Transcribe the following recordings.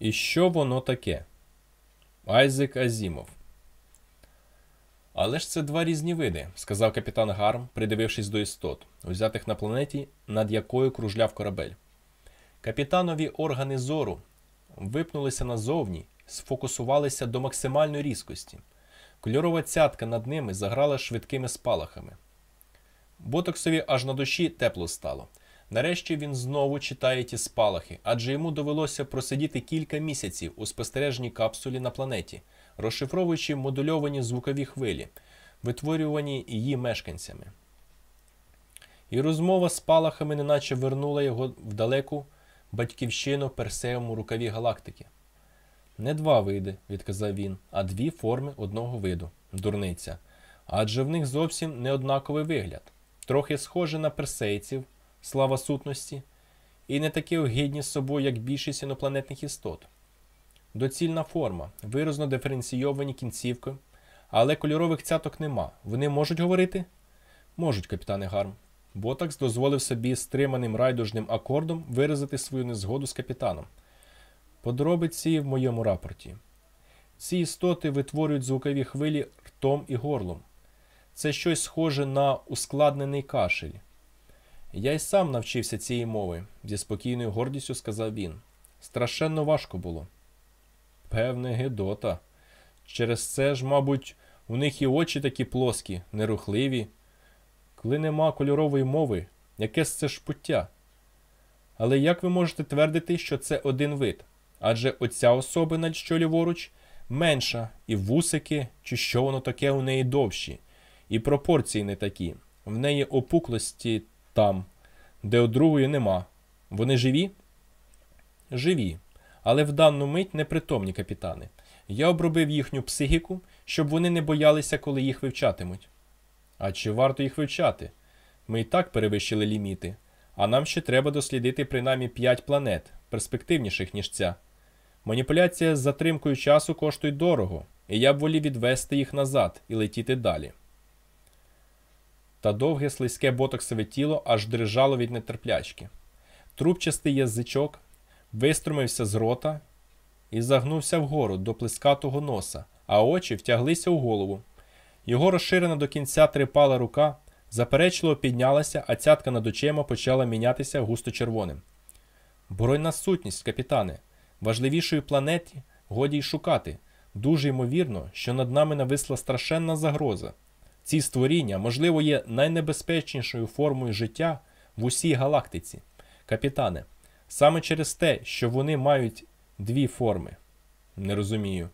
І що воно таке? Айзек Азімов. Але ж це два різні види, сказав капітан Гарм, придивившись до істот, узятих на планеті, над якою кружляв корабель. Капітанові органи зору випнулися назовні, сфокусувалися до максимальної різкості. Кольорова цятка над ними заграла швидкими спалахами. Ботоксові аж на душі тепло стало. Нарешті він знову читає ті спалахи, адже йому довелося просидіти кілька місяців у спостережній капсулі на планеті, розшифровуючи модульовані звукові хвилі, витворювані її мешканцями. І розмова з спалахами неначе вернула його в далеку батьківщину персеєвому рукаві галактики. Не два види, відказав він, а дві форми одного виду дурниця. Адже в них зовсім не однаковий вигляд, трохи схоже на персейців слава сутності, і не такі огидні з собою, як більшість інопланетних істот. Доцільна форма, виразно диференційовані кінцівки, але кольорових цяток нема. Вони можуть говорити? Можуть, капітане Гарм. Ботакс дозволив собі стриманим райдужним акордом виразити свою незгоду з капітаном. Подробиці в моєму рапорті. Ці істоти витворюють звукові хвилі ртом і горлом. Це щось схоже на ускладнений кашель. Я й сам навчився цієї мови, зі спокійною гордістю сказав він. Страшенно важко було. Певне, Гедота. Через це ж, мабуть, у них і очі такі плоскі, нерухливі. Коли нема кольорової мови, яке це ж пуття? Але як ви можете твердити, що це один вид? Адже оця особина, що ліворуч, менша, і вусики, чи що воно таке у неї довші, і пропорції не такі. В неї опуклості там, де у другої нема. Вони живі? Живі. Але в дану мить непритомні капітани. Я обробив їхню психіку, щоб вони не боялися, коли їх вивчатимуть. А чи варто їх вивчати? Ми і так перевищили ліміти, а нам ще треба дослідити принаймні 5 планет, перспективніших, ніж ця. Маніпуляція з затримкою часу коштує дорого, і я б волів відвести їх назад і летіти далі. Та довге слизьке ботоксове тіло аж дрижало від нетерплячки. Трубчастий язичок виструмився з рота і загнувся вгору до плескатого носа, а очі втяглися у голову. Його розширена до кінця трипала рука, заперечливо піднялася, а цятка над очима почала мінятися густо червоним. Боронна сутність, капітане, важливішої планеті годі й шукати. Дуже ймовірно, що над нами нависла страшенна загроза. Ці створіння, можливо, є найнебезпечнішою формою життя в усій галактиці. Капітане, саме через те, що вони мають дві форми. Не розумію.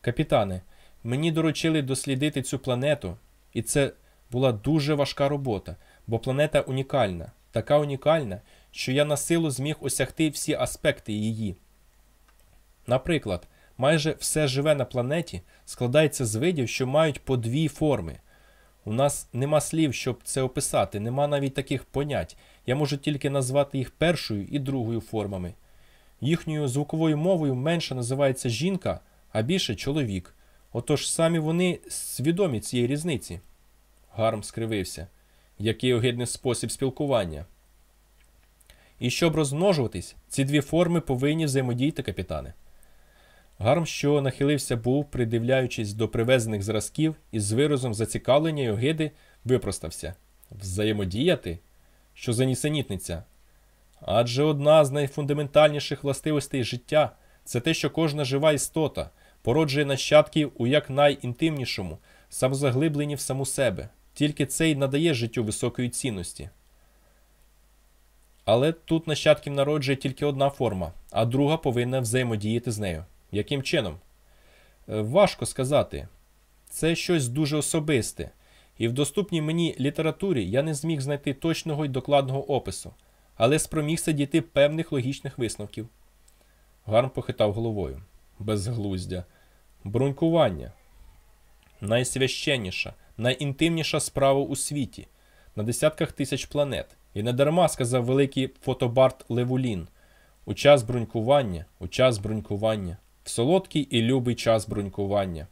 Капітане, мені доручили дослідити цю планету, і це була дуже важка робота, бо планета унікальна, така унікальна, що я на силу зміг осягти всі аспекти її. Наприклад, майже все живе на планеті складається з видів, що мають по дві форми. У нас нема слів, щоб це описати, нема навіть таких понять. Я можу тільки назвати їх першою і другою формами. Їхньою звуковою мовою менше називається жінка, а більше чоловік. Отож самі вони свідомі цієї різниці. Гарм скривився. Який огидний спосіб спілкування. І щоб розмножуватись, ці дві форми повинні взаємодіяти, капітане. Гарм, що нахилився, був, придивляючись до привезених зразків, і з виразом зацікавлення й огиди випростався взаємодіяти, що за нісенітниця. Адже одна з найфундаментальніших властивостей життя це те, що кожна жива істота породжує нащадків у якнайінтимнішому, самозаглибленні в саму себе, тільки це й надає життю високої цінності. Але тут нащадків народжує тільки одна форма, а друга повинна взаємодіяти з нею. Яким чином? Е, важко сказати. Це щось дуже особисте, і в доступній мені літературі я не зміг знайти точного й докладного опису, але спромігся дійти певних логічних висновків. Гарм похитав головою. Безглуздя. Брунькування. Найсвященніша, найінтимніша справа у світі, на десятках тисяч планет. І не дарма сказав великий фотобарт Левулін. У час брунькування, у час брунькування в солодкий і любий час брунькування.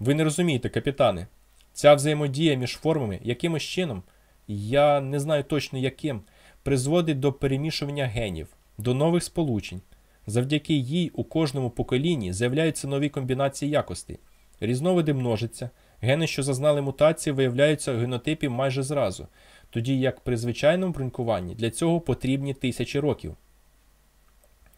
Ви не розумієте, капітане, ця взаємодія між формами якимось чином, я не знаю точно яким, призводить до перемішування генів, до нових сполучень. Завдяки їй у кожному поколінні з'являються нові комбінації якостей. Різновиди множаться, гени, що зазнали мутації, виявляються в генотипі майже зразу, тоді як при звичайному брунькуванні для цього потрібні тисячі років.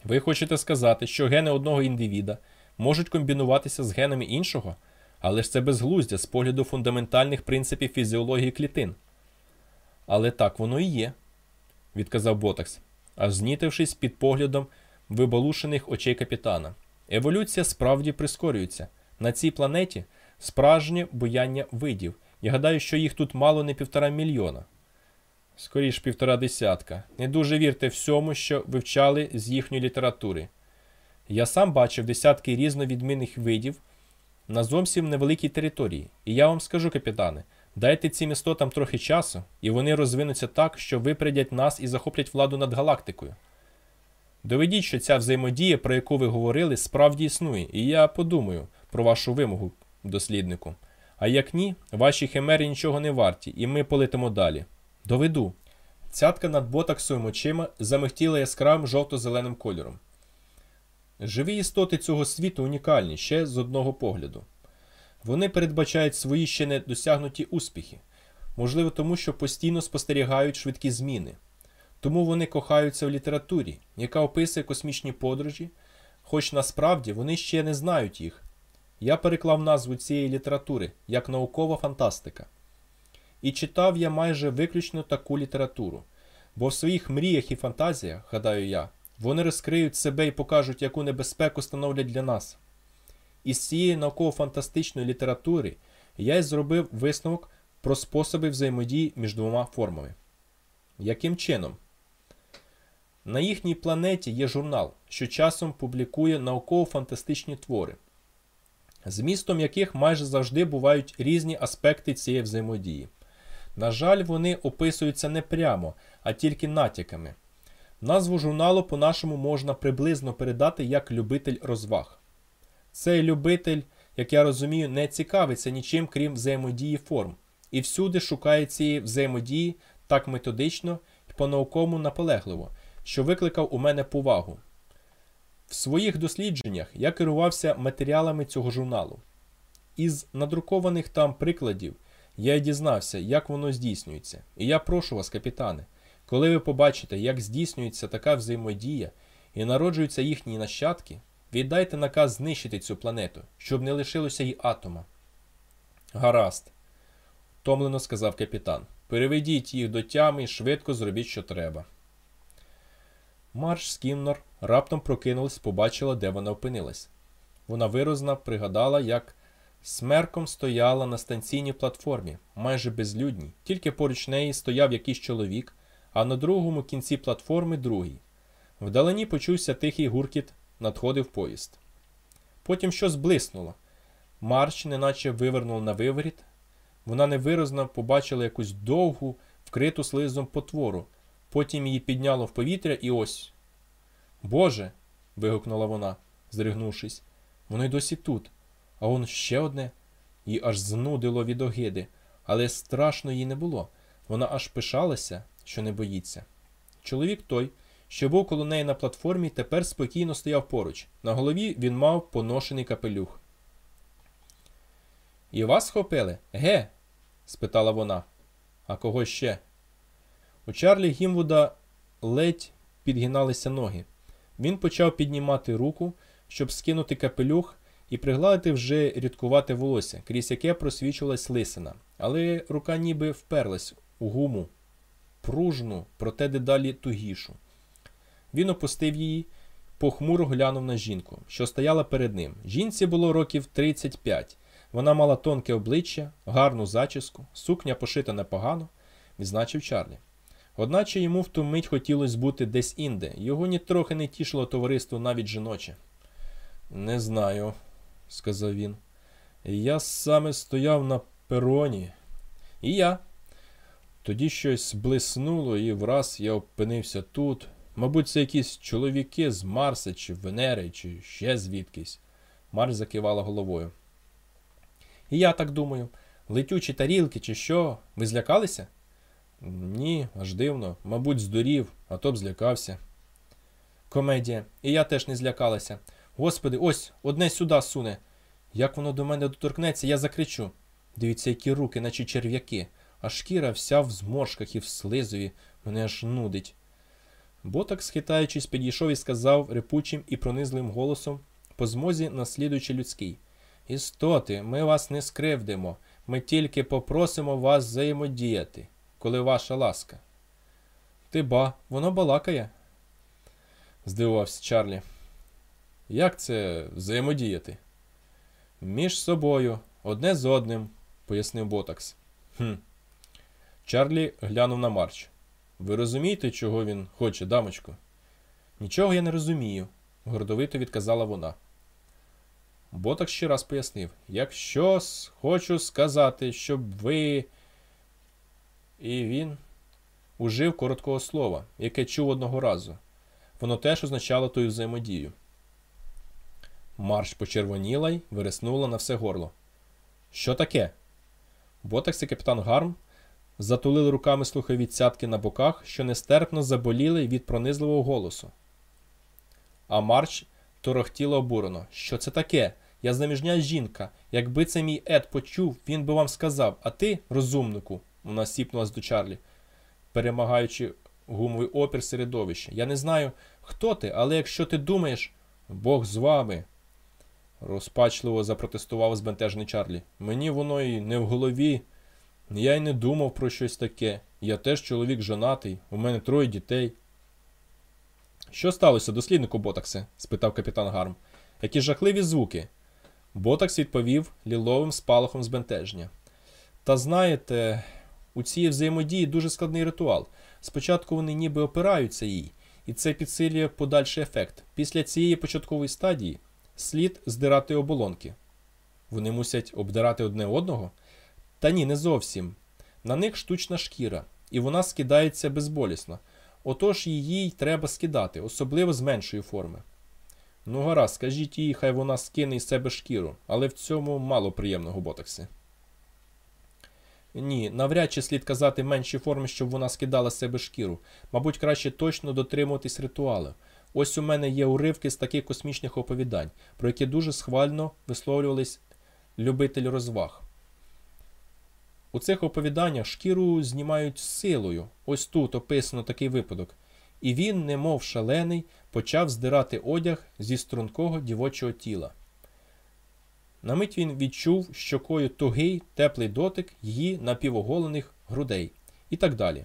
Ви хочете сказати, що гени одного індивіда можуть комбінуватися з генами іншого, але ж це безглуздя з погляду фундаментальних принципів фізіології клітин. Але так воно і є, відказав Ботакс, аж знітившись під поглядом вибалушених очей капітана. Еволюція справді прискорюється. На цій планеті справжнє буяння видів. Я гадаю, що їх тут мало не півтора мільйона. Скоріш півтора десятка. Не дуже вірте всьому, що вивчали з їхньої літератури. Я сам бачив десятки різновідмінних видів на зовсім невеликій території. І я вам скажу, капітане, дайте цим істотам трохи часу, і вони розвинуться так, що випередять нас і захоплять владу над галактикою. Доведіть, що ця взаємодія, про яку ви говорили, справді існує, і я подумаю про вашу вимогу, досліднику. А як ні, ваші химери нічого не варті, і ми полетимо далі. Доведу. Цятка над ботаксовими очима замихтіла яскравим жовто-зеленим кольором. Живі істоти цього світу унікальні ще з одного погляду. Вони передбачають свої ще не досягнуті успіхи, можливо, тому що постійно спостерігають швидкі зміни. Тому вони кохаються в літературі, яка описує космічні подорожі, хоч насправді вони ще не знають їх. Я переклав назву цієї літератури як наукова фантастика. І читав я майже виключно таку літературу, бо в своїх мріях і фантазіях, гадаю я, вони розкриють себе і покажуть, яку небезпеку становлять для нас. Із цієї науково-фантастичної літератури я й зробив висновок про способи взаємодії між двома формами. Яким чином? На їхній планеті є журнал, що часом публікує науково-фантастичні твори, змістом яких майже завжди бувають різні аспекти цієї взаємодії. На жаль, вони описуються не прямо, а тільки натяками. Назву журналу по-нашому можна приблизно передати як любитель розваг. Цей любитель, як я розумію, не цікавиться нічим крім взаємодії форм, і всюди шукає цієї взаємодії так методично і по-науковому наполегливо, що викликав у мене повагу. В своїх дослідженнях я керувався матеріалами цього журналу. Із надрукованих там прикладів я й дізнався, як воно здійснюється. І я прошу вас, капітане, коли ви побачите, як здійснюється така взаємодія і народжуються їхні нащадки, віддайте наказ знищити цю планету, щоб не лишилося й атома. Гаразд, втомлено сказав капітан. Переведіть їх до тями і швидко зробіть, що треба. Марш Скіннор раптом прокинулась, побачила, де вона опинилась. Вона виразно пригадала, як смерком стояла на станційній платформі, майже безлюдній, тільки поруч неї стояв якийсь чоловік, а на другому кінці платформи другий. Вдалині почувся тихий гуркіт, надходив поїзд. Потім щось блиснуло. Марч, неначе вивернув на виворіт. Вона невиразно побачила якусь довгу, вкриту слизом потвору. Потім її підняло в повітря і ось. Боже. вигукнула вона, зригнувшись. Воно й досі тут. А он ще одне. Їй аж знудило від огиди, але страшно їй не було. Вона аж пишалася, що не боїться. Чоловік той, що був коло неї на платформі, тепер спокійно стояв поруч. На голові він мав поношений капелюх. І вас схопили? Ге? спитала вона. А кого ще? У Чарлі Гімвуда ледь підгиналися ноги. Він почав піднімати руку, щоб скинути капелюх і пригладити вже рідкувате волосся, крізь яке просвічувалась лисина, але рука ніби вперлась у гуму, пружну, проте дедалі тугішу. Він опустив її, похмуро глянув на жінку, що стояла перед ним. Жінці було років 35. Вона мала тонке обличчя, гарну зачіску, сукня пошита непогано, відзначив Чарлі. Одначе йому в ту мить хотілося бути десь інде, його нітрохи не тішило товариство навіть жіноче. Не знаю, сказав він. Я саме стояв на пероні. І я. Тоді щось блиснуло, і враз я опинився тут. Мабуть, це якісь чоловіки з Марса чи Венери, чи ще звідкись. Марс закивала головою. І я так думаю, летючі тарілки, чи що? Ви злякалися? Ні, аж дивно. Мабуть, здурів, а то б злякався. Комедія. І я теж не злякалася. Господи, ось одне сюди суне. Як воно до мене доторкнеться, я закричу. Дивіться, які руки, наче черв'яки, а шкіра вся в зморшках і в слизові, мене аж нудить. Ботак, схитаючись, підійшов і сказав репучим і пронизливим голосом, по змозі наслідуючи людський. Істоти, ми вас не скривдимо, ми тільки попросимо вас взаємодіяти, коли ваша ласка. Ти ба, воно балакає? здивувався Чарлі. Як це взаємодіяти? Між собою, одне з одним, пояснив Ботакс. «Хм». Чарлі глянув на Марч. Ви розумієте, чого він хоче, дамочку? Нічого я не розумію, гордовито відказала вона. Ботак ще раз пояснив: якщо хочу сказати, щоб ви. І він ужив короткого слова, яке чув одного разу. Воно теж означало тою взаємодію. Марш почервоніла й вириснула на все горло. Що таке? Ботакс і капітан Гарм затулили руками слухові цятки на боках, що нестерпно заболіли від пронизливого голосу. А Марч торохтіло обурено. Що це таке? Я заміжня жінка. Якби це мій Ед почув, він би вам сказав, а ти, розумнику, вона сіпнулась до Чарлі, перемагаючи гумовий опір середовища. Я не знаю, хто ти, але якщо ти думаєш, Бог з вами. Розпачливо запротестував збентежений Чарлі. Мені воно і не в голові. Я й не думав про щось таке. Я теж чоловік жонатий, у мене троє дітей. Що сталося, досліднику Ботаксе? спитав капітан Гарм. Які жахливі звуки. Ботакс відповів ліловим спалахом збентеження. Та знаєте, у цій взаємодії дуже складний ритуал. Спочатку вони ніби опираються їй, і це підсилює подальший ефект. Після цієї початкової стадії слід здирати оболонки. Вони мусять обдирати одне одного. Та ні, не зовсім. На них штучна шкіра, і вона скидається безболісно. Отож її й треба скидати, особливо з меншої форми. Ну, гаразд, скажіть їй, хай вона скине із себе шкіру, але в цьому мало приємного ботоксі. Ні, навряд чи слід казати меншій формі, щоб вона скидала з себе шкіру. Мабуть, краще точно дотримуватись ритуалу. Ось у мене є уривки з таких космічних оповідань, про які дуже схвально висловлювались любителі розваг. У цих оповіданнях шкіру знімають силою. Ось тут описано такий випадок. І він, немов шалений, почав здирати одяг зі стрункого дівочого тіла. На мить він відчув щокою тугий, теплий дотик її напівоголених грудей і так далі.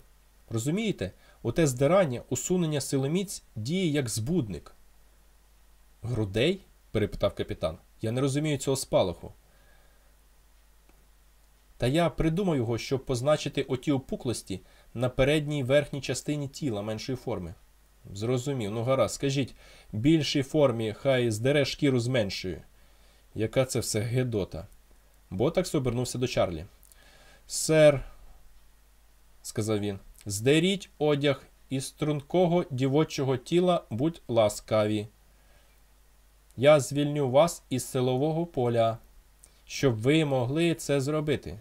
Розумієте, оте здирання, усунення силоміць діє як збудник. Грудей? перепитав капітан. Я не розумію цього спалаху. Та я придумав його, щоб позначити оті опуклості на передній верхній частині тіла меншої форми. Зрозумів, ну гаразд, скажіть, більшій формі хай здере шкіру з меншою. Яка це все гедота? Ботакс обернувся до Чарлі. Сер, сказав він, здеріть одяг із стрункого дівочого тіла, будь ласкаві. Я звільню вас із силового поля, щоб ви могли це зробити.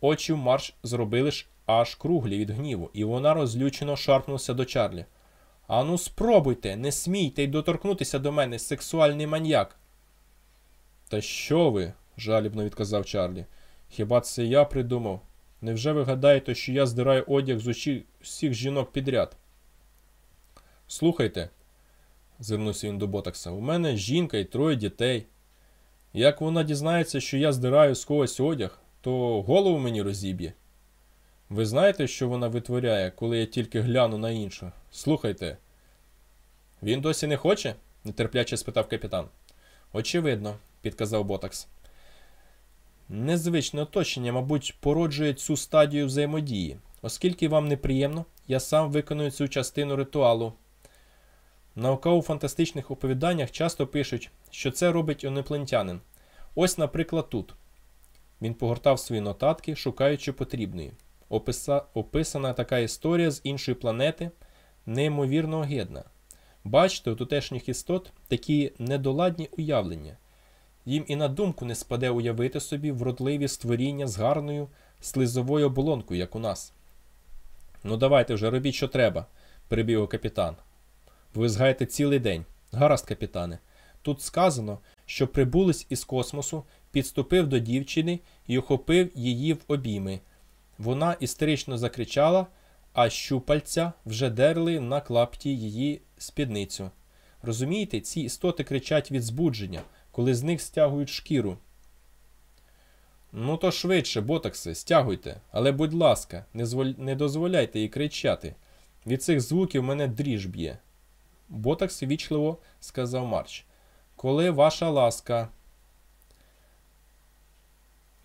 Очі в марш зробили ж аж круглі від гніву, і вона розлючено шарпнулася до Чарлі. Ану, спробуйте, не смійте й доторкнутися до мене, сексуальний маньяк. Та що ви? жалібно відказав Чарлі. Хіба це я придумав? Невже ви гадаєте, що я здираю одяг з очі всіх жінок підряд? Слухайте, звернувся він до Ботакса, у мене жінка і троє дітей. Як вона дізнається, що я здираю з когось одяг, то голову мені розіб'є. Ви знаєте, що вона витворяє, коли я тільки гляну на іншу? Слухайте. Він досі не хоче? нетерпляче спитав капітан. Очевидно, підказав Ботакс. Незвичне оточення, мабуть, породжує цю стадію взаємодії. Оскільки вам неприємно, я сам виконую цю частину ритуалу. В науково-фантастичних оповіданнях часто пишуть, що це робить інопланетянин. Ось, наприклад, тут. Він погортав свої нотатки, шукаючи потрібної. Описа... Описана така історія з іншої планети, неймовірно огидна. Бачите, у тутешніх істот такі недоладні уявлення. Їм і на думку не спаде уявити собі вродливі створіння з гарною слизовою оболонкою, як у нас. Ну, давайте вже робіть, що треба, перебів капітан. Ви згаєте цілий день. Гаразд, капітане. Тут сказано, що прибулець із космосу підступив до дівчини і охопив її в обійми. Вона істерично закричала, а щупальця вже дерли на клапті її спідницю. Розумієте, ці істоти кричать від збудження, коли з них стягують шкіру. Ну, то швидше, ботокси, стягуйте, але, будь ласка, не, зволь... не дозволяйте їй кричати. Від цих звуків мене дріж б'є. Ботокс вічливо сказав Марч. Коли ваша ласка.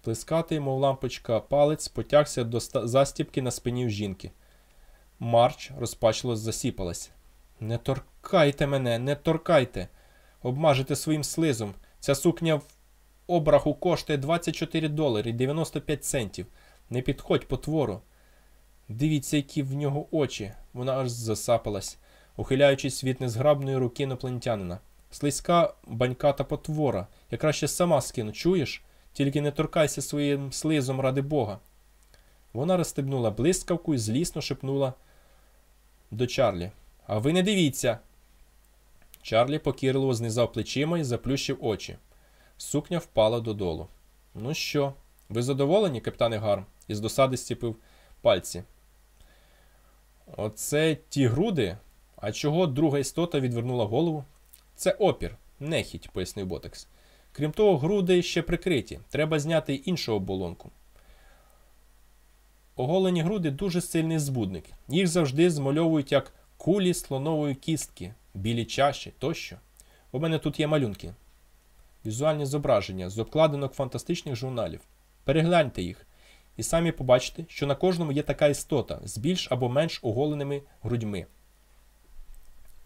Плескатий, мов лампочка, палець потягся до застіпки на спині в жінки. Марч розпачливо засіпалась. Не торкайте мене, не торкайте. Обмажете своїм слизом. Ця сукня в обраху коштує 24 долари 95 центів. Не підходь потвору. Дивіться, які в нього очі. Вона аж засапалась, ухиляючись від незграбної руки інопланетянина. Слизька баньката потвора. Я краще сама скину, чуєш? Тільки не торкайся своїм слизом ради Бога. Вона розстебнула блискавку і злісно шепнула до Чарлі. А ви не дивіться. Чарлі покірливо знизав плечима і заплющив очі. Сукня впала додолу. Ну що, ви задоволені, капітане Гарм? із досади стіпив пальці. Оце ті груди. А чого друга істота відвернула голову? Це опір, нехідь, пояснив Ботекс. Крім того, груди ще прикриті. Треба зняти іншу оболонку. Оголені груди дуже сильний збудник. Їх завжди змальовують як кулі слонової кістки, білі чаші тощо. У мене тут є малюнки. Візуальні зображення з обкладинок фантастичних журналів. Перегляньте їх, і самі побачите, що на кожному є така істота з більш або менш оголеними грудьми.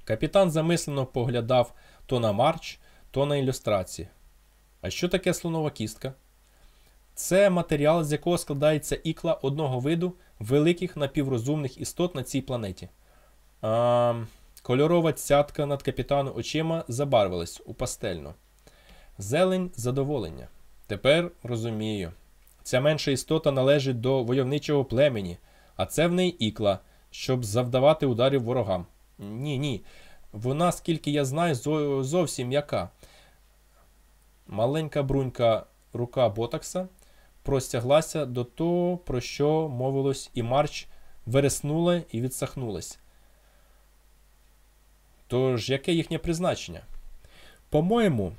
Капітан замислено поглядав то на марч, то на ілюстрації. А що таке слонова кістка? Це матеріал, з якого складається ікла одного виду великих напіврозумних істот на цій планеті. А, кольорова цятка над капітаном очима забарвилась у пастельно. Зелень задоволення. Тепер розумію. Ця менша істота належить до войовничого племені, а це в неї ікла, щоб завдавати ударів ворогам. Ні, ні. Вона, скільки я знаю, зовсім м'яка. Маленька брунька рука Ботакса простяглася до того, про що мовилось, і Марч вереснула і відсахнулась. Тож, яке їхнє призначення? По-моєму,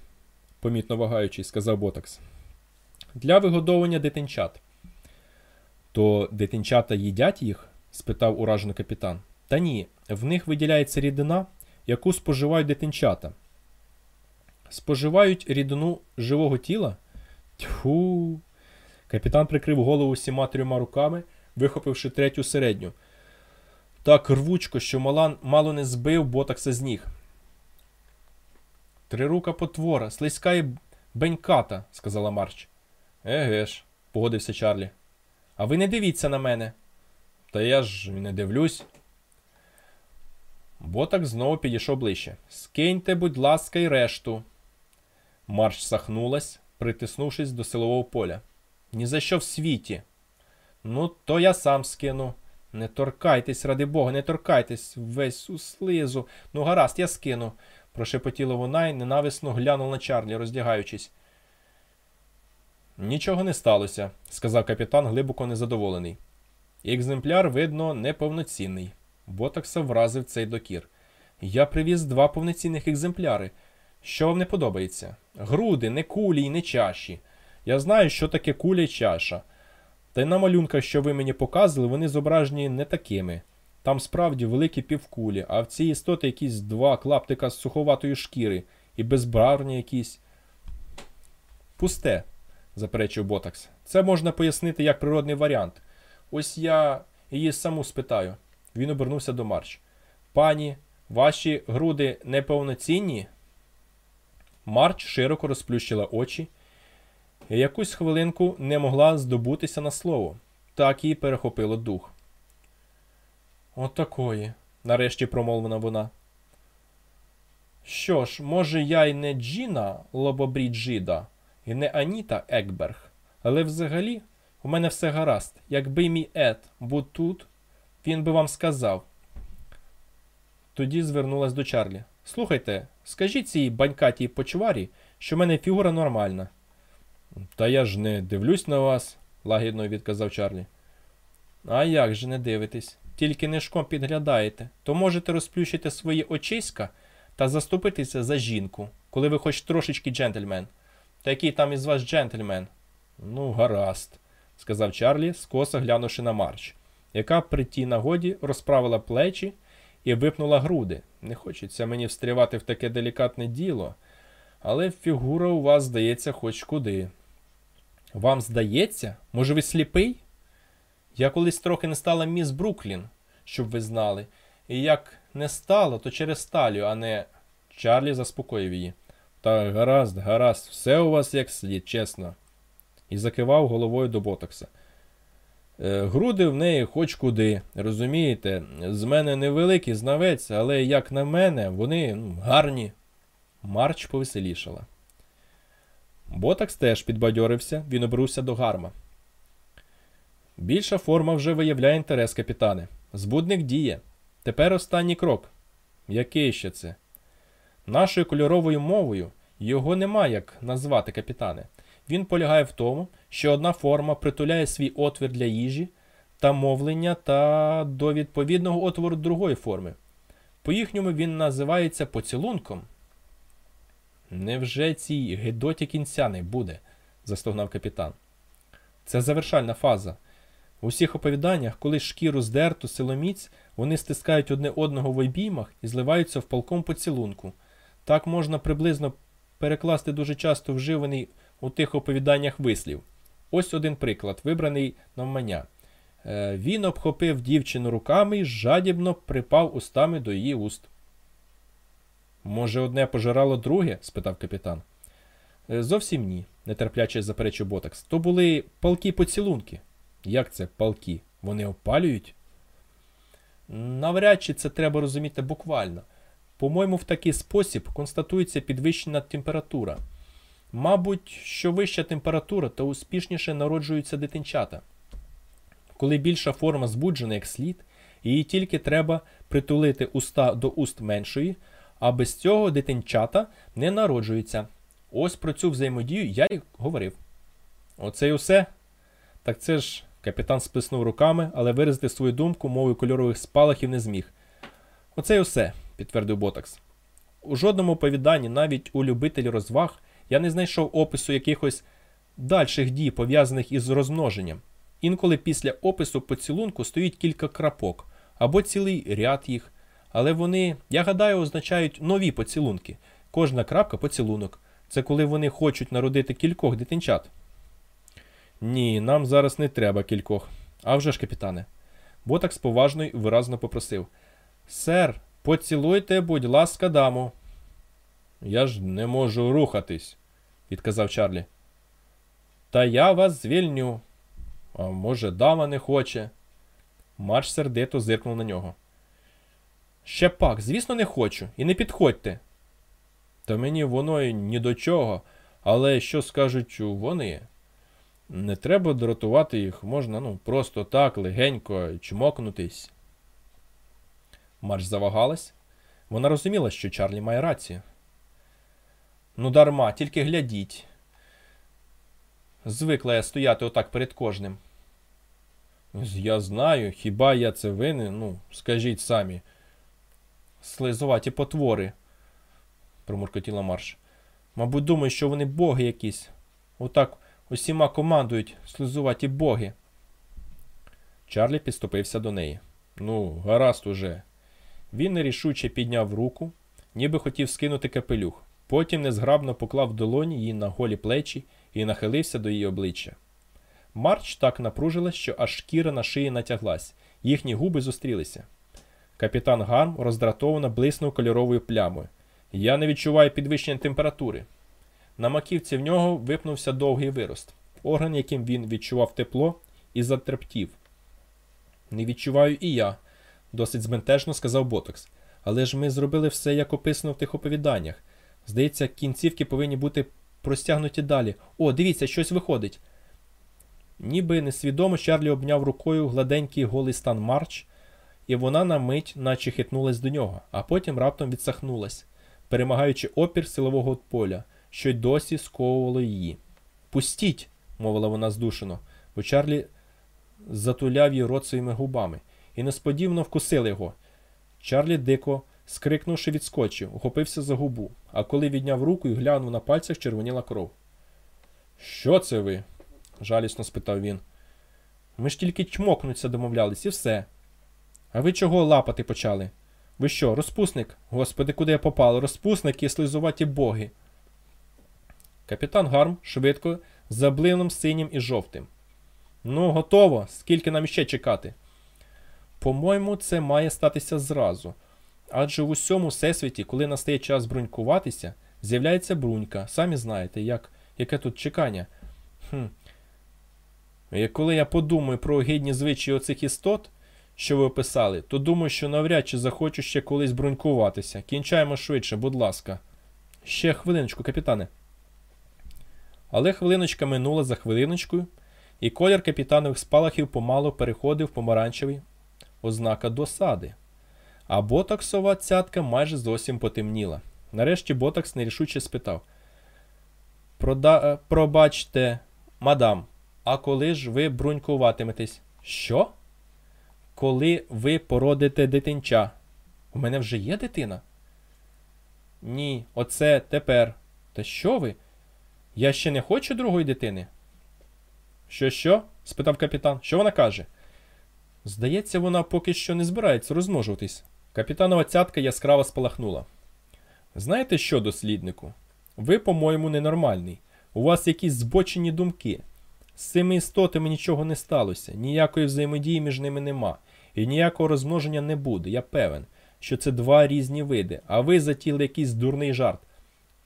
помітно вагаючись, сказав Ботакс, для вигодовування дитинчат. То дитинчата їдять їх? спитав уражений капітан. Та ні, в них виділяється рідина, яку споживають дитинчата. Споживають рідину живого тіла? Тьфу. Капітан прикрив голову всіма трьома руками, вихопивши третю середню. Так рвучко, що Малан мало не збив ботакса з ніг. Трирука потвора, слизька і беньката, сказала Марч. Еге ж, погодився Чарлі. А ви не дивіться на мене. Та я ж не дивлюсь. Ботак знову підійшов ближче. Скиньте, будь ласка, й решту. Марч сахнулась, притиснувшись до силового поля. Ні за що в світі. Ну, то я сам скину. Не торкайтесь, ради Бога, не торкайтесь весь у слизу. Ну, гаразд, я скину, прошепотіла вона і ненависно глянула на Чарлі, роздягаючись. Нічого не сталося, сказав капітан, глибоко незадоволений. Екземпляр, видно, неповноцінний. Ботакса вразив цей докір. Я привіз два повноцінних екземпляри. Що вам не подобається? Груди, не кулі й не чаші. Я знаю, що таке куля й чаша. Та й на малюнках, що ви мені показували, вони зображені не такими. Там справді великі півкулі, а в цій істоти якісь два клаптика з суховатої шкіри і безбарвні якісь. Пусте, заперечив Ботакс. Це можна пояснити як природний варіант. Ось я її саму спитаю. Він обернувся до Марч. Пані, ваші груди неповноцінні? Марч широко розплющила очі якусь хвилинку не могла здобутися на слово. Так їй перехопило дух. Отакої, нарешті промовила вона. Що ж, може, я й не Джіна Лобобріджида, і не Аніта Екберг, але взагалі у мене все гаразд. Якби мій Ед був тут, він би вам сказав. Тоді звернулась до Чарлі. Слухайте, скажіть цій банькатій почварі, що в мене фігура нормальна. Та я ж не дивлюсь на вас, лагідно відказав Чарлі. А як же не дивитесь? Тільки нишком підглядаєте, то можете розплющити свої очиська та заступитися за жінку, коли ви хоч трошечки джентльмен. Та який там із вас джентльмен? Ну, гаразд, сказав Чарлі, скоса глянувши на Марч, яка при тій нагоді розправила плечі і випнула груди. Не хочеться мені встрівати в таке делікатне діло, але фігура у вас здається хоч куди. Вам здається? Може, ви сліпий? Я колись трохи не стала міс Бруклін, щоб ви знали. І як не стало, то через талію, а не. Чарлі заспокоїв її. Та гаразд, гаразд, все у вас як слід, чесно. І закивав головою до ботокса. Е, груди в неї хоч куди. Розумієте, з мене невеликий знавець, але, як на мене, вони ну, гарні. Марч повеселішала. Ботакс теж підбадьорився, він обрувся до гарма. Більша форма вже виявляє інтерес, капітане. Збудник діє. Тепер останній крок. Який ще це? Нашою кольоровою мовою його нема як назвати капітане. Він полягає в тому, що одна форма притуляє свій отвір для їжі та мовлення та до відповідного отвору другої форми. По їхньому він називається поцілунком. Невже цій гидоті кінця не буде? застогнав капітан. Це завершальна фаза. У всіх оповіданнях, коли шкіру здерту силоміць, вони стискають одне одного в обіймах і зливаються в палком поцілунку. Так можна приблизно перекласти дуже часто вживаний у тих оповіданнях вислів. Ось один приклад, вибраний навмання. Е, він обхопив дівчину руками і жадібно припав устами до її уст. Може, одне пожирало друге? спитав капітан. «Е, зовсім ні, нетерпляче заперечив Ботакс. То були палки поцілунки. Як це палки? Вони опалюють? Навряд чи це треба розуміти буквально. По-моєму, в такий спосіб констатується підвищена температура. Мабуть, що вища температура, то успішніше народжуються дитинчата. Коли більша форма збуджена як слід, її тільки треба притулити уста до уст меншої, а без цього дитинчата не народжуються. Ось про цю взаємодію я й говорив. Оце й усе. Так це ж капітан сплеснув руками, але виразити свою думку мовою кольорових спалахів не зміг. Оце й усе, підтвердив Ботакс. У жодному оповіданні, навіть у любителі розваг, я не знайшов опису якихось дальших дій, пов'язаних із розмноженням. Інколи після опису поцілунку стоїть кілька крапок або цілий ряд їх. Але вони, я гадаю, означають нові поцілунки. Кожна крапка поцілунок. Це коли вони хочуть народити кількох дитинчат. Ні, нам зараз не треба кількох. А вже ж, капітане. Ботакс поважно й виразно попросив. Сер, поцілуйте, будь ласка, даму. Я ж не можу рухатись, відказав Чарлі. Та я вас звільню. А може, дама не хоче. Марш сердито зиркнув на нього. Ще пак, звісно, не хочу, і не підходьте. Та мені воно й ні до чого, але що скажуть вони? Не треба дратувати їх, можна ну, просто так, легенько чмокнутись. Марш завагалась. Вона розуміла, що Чарлі має рацію. Ну, дарма, тільки глядіть. Звикла я стояти отак перед кожним. Я знаю, хіба я це винен? Ну, скажіть самі. Слизуваті потвори, промуркотіла Марш. Мабуть, думаю, що вони боги якісь. Отак усіма командують слизуваті боги. Чарлі підступився до неї. Ну, гаразд уже. Він нерішуче підняв руку, ніби хотів скинути капелюх. Потім незграбно поклав долоні її на голі плечі і нахилився до її обличчя. Марч так напружилась, що аж шкіра на шиї натяглась, їхні губи зустрілися. Капітан Гарм роздратовано блиснув кольоровою плямою. Я не відчуваю підвищення температури. На маківці в нього випнувся довгий вирост, орган, яким він відчував тепло, і затрептів. Не відчуваю і я, досить збентежно сказав Ботокс. Але ж ми зробили все, як описано в тих оповіданнях. Здається, кінцівки повинні бути простягнуті далі. О, дивіться, щось виходить. Ніби несвідомо Чарлі обняв рукою гладенький голий стан Марч і вона на мить наче хитнулась до нього, а потім раптом відсахнулась, перемагаючи опір силового поля, що й досі сковувало її. Пустіть, мовила вона здушено, бо Чарлі затуляв їй рот своїми губами і несподівано вкусив його. Чарлі дико, скрикнувши, відскочив, ухопився за губу, а коли відняв руку і глянув на пальцях, червоніла кров. Що це ви? жалісно спитав він. Ми ж тільки чмокнуться домовлялись і все. А ви чого лапати почали? Ви що, розпусник? Господи, куди я попала? Розпусник і слизуваті боги. Капітан Гарм швидко, з облином синім і жовтим. Ну, готово. Скільки нам іще чекати? По-моєму, це має статися зразу. Адже в усьому всесвіті, коли настає час брунькуватися, з'являється брунька. Самі знаєте, як, яке тут чекання. Хм. І коли я подумаю про гідні звичаї оцих істот, що ви описали, то думаю, що навряд чи захочу ще колись брунькуватися. Кінчаємо швидше, будь ласка. Ще хвилиночку, капітане. Але хвилиночка минула за хвилиночкою, і колір капітанових спалахів помало переходив помаранчевий ознака досади. А ботоксова цятка майже зовсім потемніла. Нарешті ботокс нерішуче спитав: Прода... Пробачте, мадам, а коли ж ви брунькуватиметесь? Що? Коли ви породите дитинча? У мене вже є дитина? Ні, оце тепер. Та що ви? Я ще не хочу другої дитини. Що, що? спитав капітан. Що вона каже? Здається, вона поки що не збирається розмножуватись. Капітанова цятка яскраво спалахнула. Знаєте що, досліднику? Ви, по-моєму, ненормальний. У вас якісь збочені думки. З цими істотами нічого не сталося, ніякої взаємодії між ними нема, і ніякого розмноження не буде. Я певен, що це два різні види, а ви затіли якийсь дурний жарт.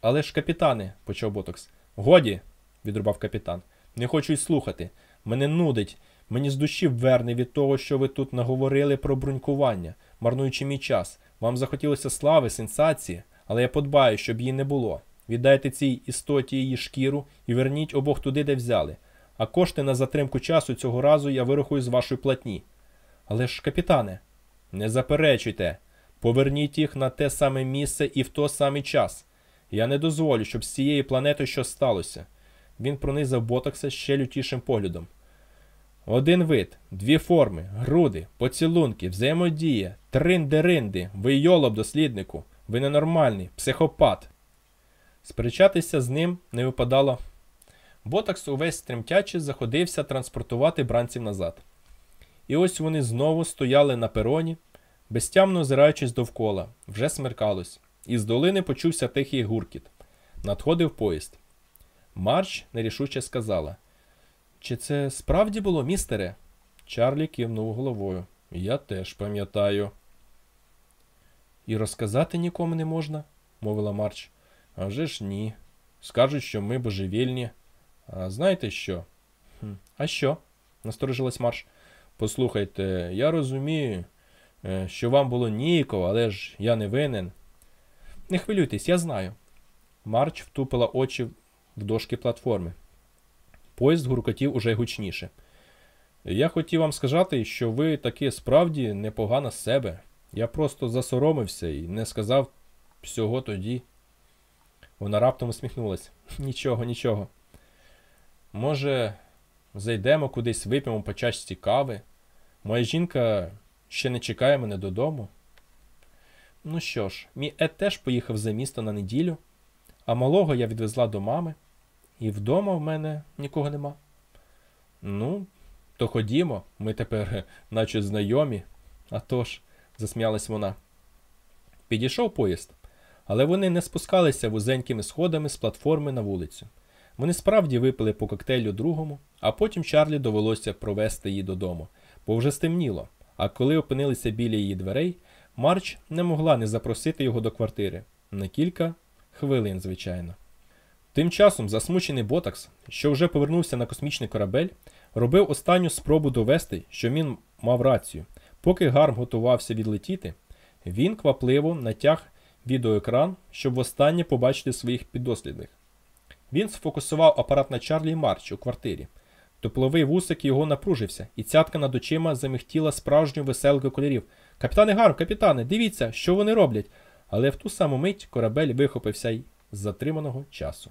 Але ж, капітане, почав Ботокс. Годі, відрубав капітан. Не хочу й слухати. Мене нудить. Мені з душі верне від того, що ви тут наговорили про брунькування, марнуючи мій час. Вам захотілося слави, сенсації, але я подбаю, щоб її не було. Віддайте цій істоті її шкіру і верніть обох туди, де взяли. А кошти на затримку часу цього разу я вирахую з вашої платні. Але ж, капітане, не заперечуйте. Поверніть їх на те саме місце і в той самий час. Я не дозволю, щоб з цієї планети щось сталося. Він пронизав ботокса ще лютішим поглядом. Один вид, дві форми, груди, поцілунки, взаємодія, тринди-ринди, ви йолоб, досліднику, ви ненормальний, психопат. Сперечатися з ним не випадало. Ботакс увесь тремтячи заходився транспортувати бранців назад. І ось вони знову стояли на пероні, безтямно озираючись довкола, вже смеркалось, і з долини почувся тихий гуркіт. Надходив поїзд. Марч нерішуче сказала. Чи це справді було, містере? Чарлі кивнув головою. Я теж пам'ятаю. І розказати нікому не можна, мовила Марч. «А вже ж ні. Скажуть, що ми божевільні. Знаєте що? А що? насторожилась Марш. Послухайте, я розумію, е, що вам було ніяково, але ж я не винен. Не хвилюйтесь, я знаю. Марч втупила очі в дошки платформи. Поїзд гуркотів уже гучніше. Я хотів вам сказати, що ви таки справді непогано з себе. Я просто засоромився і не сказав всього тоді. Вона раптом усміхнулася. Нічого, нічого. Може, зайдемо кудись вип'ємо по чашці кави? Моя жінка ще не чекає мене додому. Ну що ж, мій Ед теж поїхав за місто на неділю, а малого я відвезла до мами, і вдома в мене нікого нема. Ну, то ходімо, ми тепер, наче знайомі. А тож, засміялась вона. Підійшов поїзд, але вони не спускалися вузенькими сходами з платформи на вулицю. Вони справді випили по коктейлю другому, а потім Чарлі довелося провести її додому, бо вже стемніло. А коли опинилися біля її дверей, Марч не могла не запросити його до квартири на кілька хвилин, звичайно. Тим часом засмучений Ботакс, що вже повернувся на космічний корабель, робив останню спробу довести, що він мав рацію. Поки Гарм готувався відлетіти, він квапливо натяг відеоекран, щоб востаннє побачити своїх піддослідних. Він сфокусував апарат на Чарлі Марч у квартирі. Тепловий вусик його напружився, і цятка над очима заміхтіла справжньою веселкою кольорів. Капітане Гарм, капітане, дивіться, що вони роблять. Але в ту саму мить корабель вихопився й з затриманого часу.